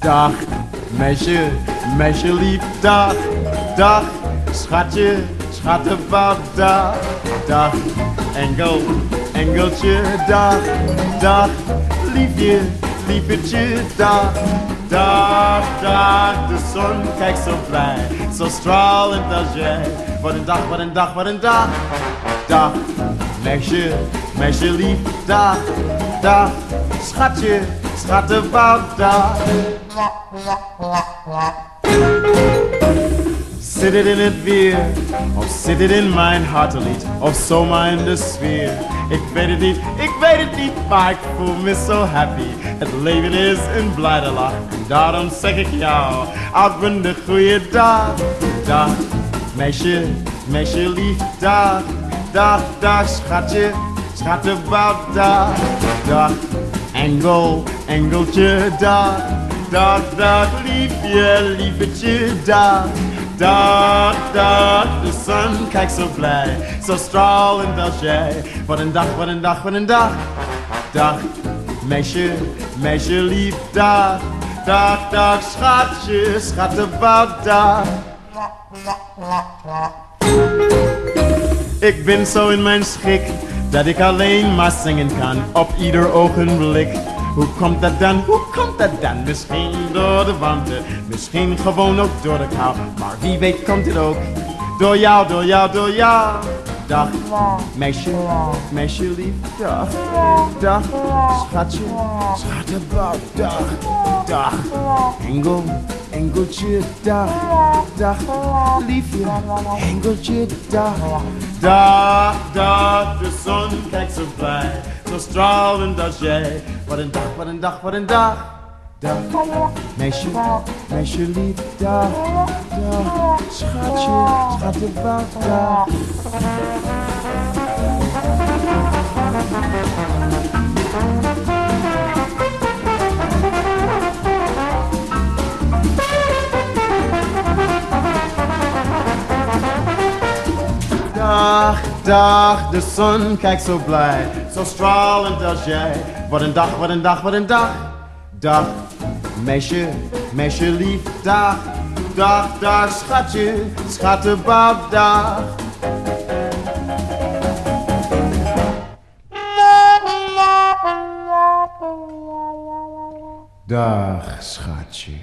Dag, meisje, meisje lief, dag, dag, schatje, schattenbout, dag, dag, engel, engeltje, dag, dag, liefje, liefetje, dag, dag, dag, de zon kijkt zo blij, zo stralend als jij. Wat een dag, wat een dag, wat een dag, dag, meisje, meisje lief, dag, dag, schatje, schattenbout, dag. Zit het in het weer, of zit het in mijn hartelied, of zomaar in de sfeer? Ik weet het niet, ik weet het niet, maar ik voel me zo happy. Het leven is een blijde lach, en daarom zeg ik jou, uitbundig goeie dag. Dag, meisje, meisje lief, dag, dag, dag, schatje, schattenbout, dag, dag, engel, engeltje, dag, dag, dag, liefje, liefetje, dag. Dag, dag, de zon kijkt zo blij, zo stralend als jij. Wat een dag, wat een dag, wat een dag. Dag, meisje, meisje lief, dag. Dag, dag, schatje, schattenbout, dag. Ik ben zo in mijn schik, dat ik alleen maar zingen kan op ieder ogenblik. Hoe komt dat dan? Hoe komt dat dan? Misschien door de warmte, misschien gewoon ook door de kou. Maar wie weet komt het ook door jou, door jou, door jou. Dag, meisje, meisje lief, dag, dag, schatje, schattenbout, dag, dag, engel, engeltje, dag, dag, liefje, engeltje, dag, dag, dag, de zon kijkt zo blij, zo stralend als jij. Wat een dag, wat een dag, wat een dag. Dag, meisje, meisje lief, dag, dag, schatje, schattenbout, dag. Dag, dag, de zon kijkt zo blij, zo stralend als jij. Wat een dag, wat een dag, wat een dag. Dag, meisje, meisje lief, dag, dag, dag, schatje, schattenbout, dag. Dag, schatje.